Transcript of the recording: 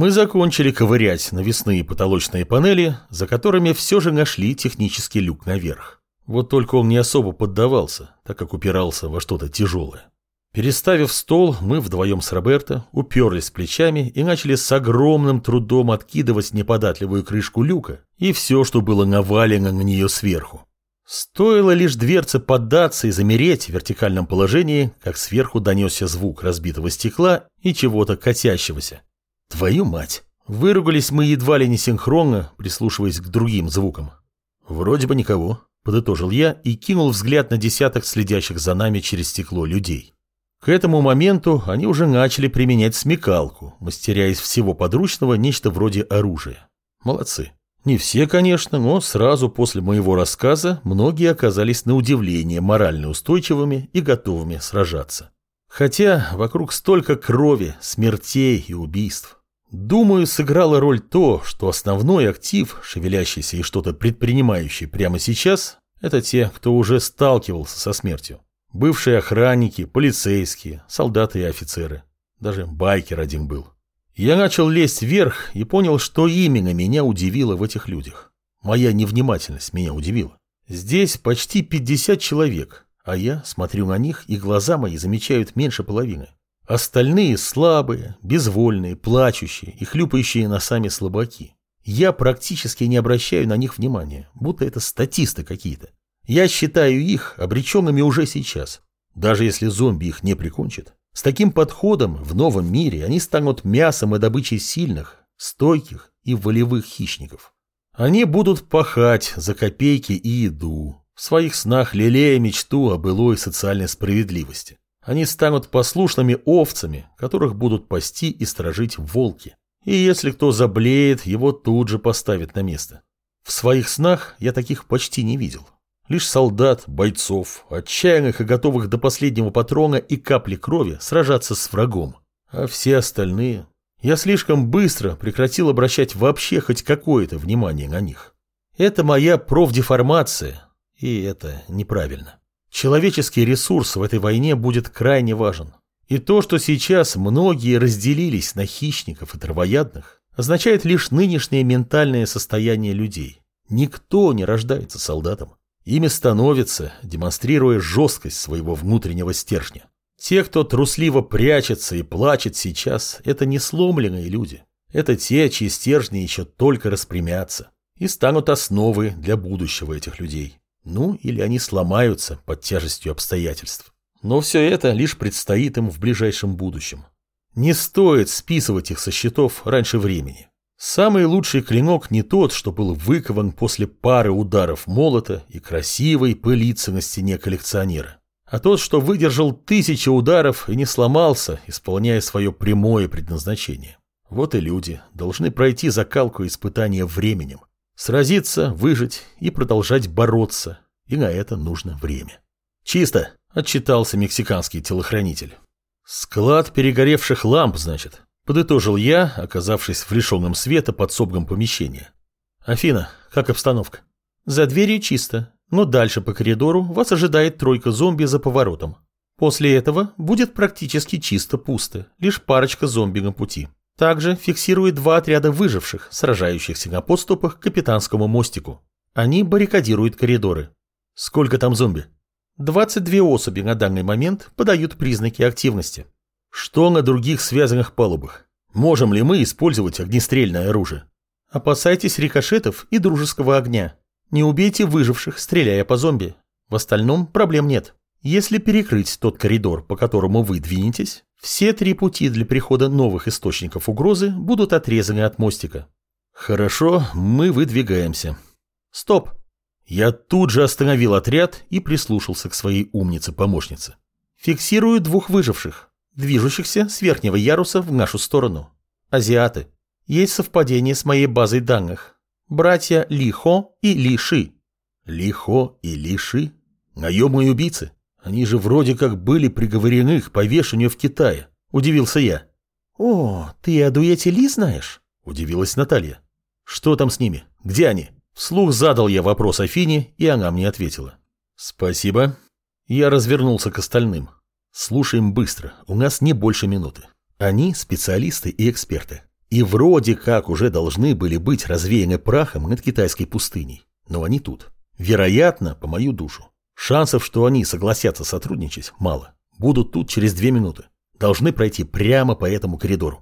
Мы закончили ковырять навесные потолочные панели, за которыми все же нашли технический люк наверх. Вот только он не особо поддавался, так как упирался во что-то тяжелое. Переставив стол, мы вдвоем с Роберто уперлись плечами и начали с огромным трудом откидывать неподатливую крышку люка и все, что было навалено на нее сверху. Стоило лишь дверце поддаться и замереть в вертикальном положении, как сверху донесся звук разбитого стекла и чего-то катящегося. Твою мать! Выругались мы едва ли не синхронно, прислушиваясь к другим звукам. Вроде бы никого, подытожил я и кинул взгляд на десяток следящих за нами через стекло людей. К этому моменту они уже начали применять смекалку, мастеря из всего подручного нечто вроде оружия. Молодцы. Не все, конечно, но сразу после моего рассказа многие оказались на удивление морально устойчивыми и готовыми сражаться. Хотя вокруг столько крови, смертей и убийств. Думаю, сыграло роль то, что основной актив, шевелящийся и что-то предпринимающий прямо сейчас, это те, кто уже сталкивался со смертью. Бывшие охранники, полицейские, солдаты и офицеры. Даже байкер один был. Я начал лезть вверх и понял, что именно меня удивило в этих людях. Моя невнимательность меня удивила. Здесь почти 50 человек, а я смотрю на них, и глаза мои замечают меньше половины. Остальные слабые, безвольные, плачущие и хлюпающие носами слабаки. Я практически не обращаю на них внимания, будто это статисты какие-то. Я считаю их обреченными уже сейчас. Даже если зомби их не прикончит. С таким подходом в новом мире они станут мясом и добычей сильных, стойких и волевых хищников. Они будут пахать за копейки и еду, в своих снах лелея мечту о былой социальной справедливости. Они станут послушными овцами, которых будут пасти и сторожить волки. И если кто заблеет, его тут же поставят на место. В своих снах я таких почти не видел. Лишь солдат, бойцов, отчаянных и готовых до последнего патрона и капли крови сражаться с врагом. А все остальные... Я слишком быстро прекратил обращать вообще хоть какое-то внимание на них. Это моя профдеформация, и это неправильно. Человеческий ресурс в этой войне будет крайне важен. И то, что сейчас многие разделились на хищников и травоядных, означает лишь нынешнее ментальное состояние людей. Никто не рождается солдатом. Ими становятся, демонстрируя жесткость своего внутреннего стержня. Те, кто трусливо прячется и плачет сейчас, это не сломленные люди. Это те, чьи стержни еще только распрямятся и станут основой для будущего этих людей. Ну, или они сломаются под тяжестью обстоятельств. Но все это лишь предстоит им в ближайшем будущем. Не стоит списывать их со счетов раньше времени. Самый лучший клинок не тот, что был выкован после пары ударов молота и красивой пылицы на стене коллекционера, а тот, что выдержал тысячи ударов и не сломался, исполняя свое прямое предназначение. Вот и люди должны пройти закалку испытания временем, сразиться, выжить и продолжать бороться, и на это нужно время. «Чисто!» – отчитался мексиканский телохранитель. «Склад перегоревших ламп, значит?» Подытожил я, оказавшись в лишенном света подсобном помещении. «Афина, как обстановка?» «За дверью чисто, но дальше по коридору вас ожидает тройка зомби за поворотом. После этого будет практически чисто пусто, лишь парочка зомби на пути. Также фиксирует два отряда выживших, сражающихся на подступах к капитанскому мостику. Они баррикадируют коридоры. Сколько там зомби? 22 особи на данный момент подают признаки активности. Что на других связанных палубах? Можем ли мы использовать огнестрельное оружие? Опасайтесь рикошетов и дружеского огня. Не убейте выживших, стреляя по зомби. В остальном проблем нет. Если перекрыть тот коридор, по которому вы двинетесь, все три пути для прихода новых источников угрозы будут отрезаны от мостика. Хорошо, мы выдвигаемся. Стоп. Я тут же остановил отряд и прислушался к своей умнице-помощнице. Фиксирую двух выживших движущихся с верхнего яруса в нашу сторону. Азиаты. Есть совпадение с моей базой данных. Братья Лихо и Лиши. Лихо и Лиши? Наемные убийцы? Они же вроде как были приговорены к повешению в Китае. Удивился я. О, ты о дуэте Ли знаешь? Удивилась Наталья. Что там с ними? Где они? Вслух задал я вопрос Афине, и она мне ответила. Спасибо. Я развернулся к остальным. Слушаем быстро, у нас не больше минуты. Они специалисты и эксперты. И вроде как уже должны были быть развеяны прахом над китайской пустыней. Но они тут. Вероятно, по мою душу. Шансов, что они согласятся сотрудничать, мало. Будут тут через две минуты. Должны пройти прямо по этому коридору.